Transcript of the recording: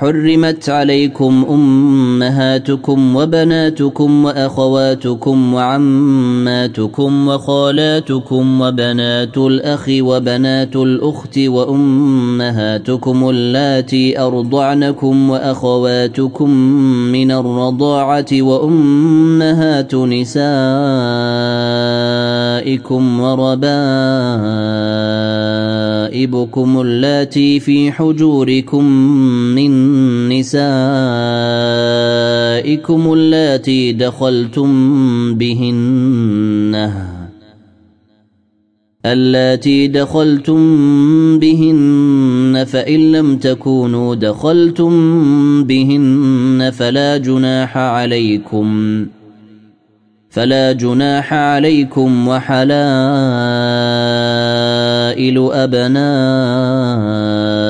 حرمت عليكم أمهاتكم وبناتكم وأخواتكم وعماتكم وخالاتكم وبنات الأخ وبنات الأخت وأمهاتكم اللاتي أرضعنكم وأخواتكم من الرضاعة وأمهات نسائكم وربائبكم اللاتي في حجوركم من نسائكم اللاتي دخلتم بهن. اللاتي دخلتم بهن فإن لم تكونوا دخلتم بهن فلا جناح عليكم. فلا جناح عليكم وحلائل أبنائكم